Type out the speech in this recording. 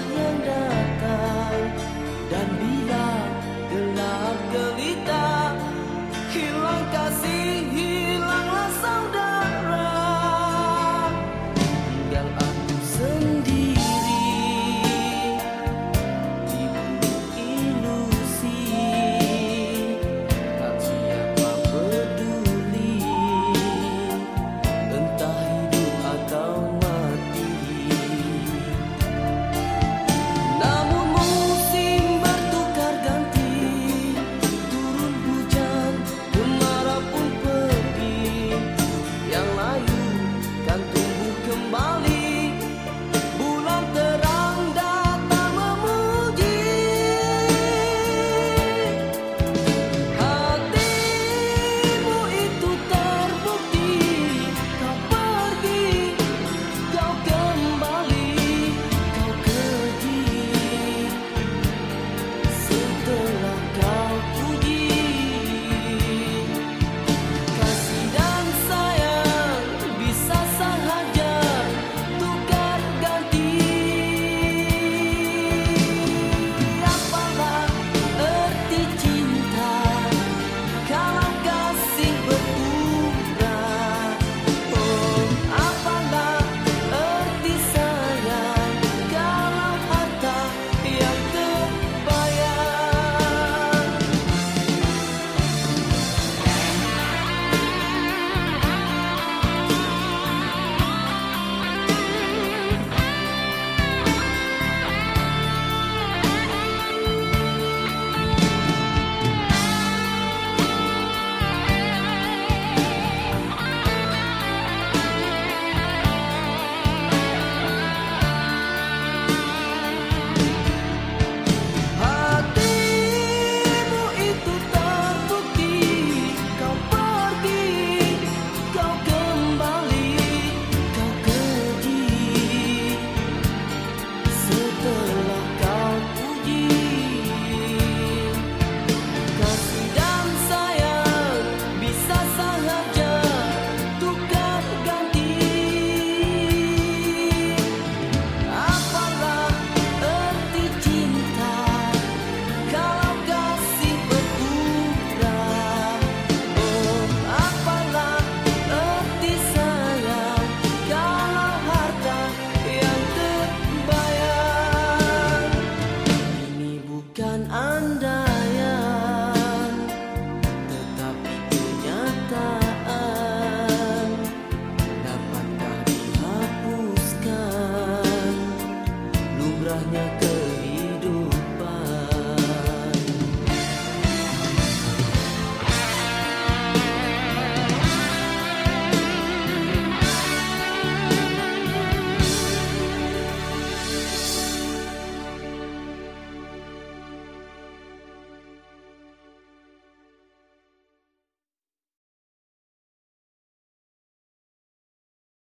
yang datang dan biar the under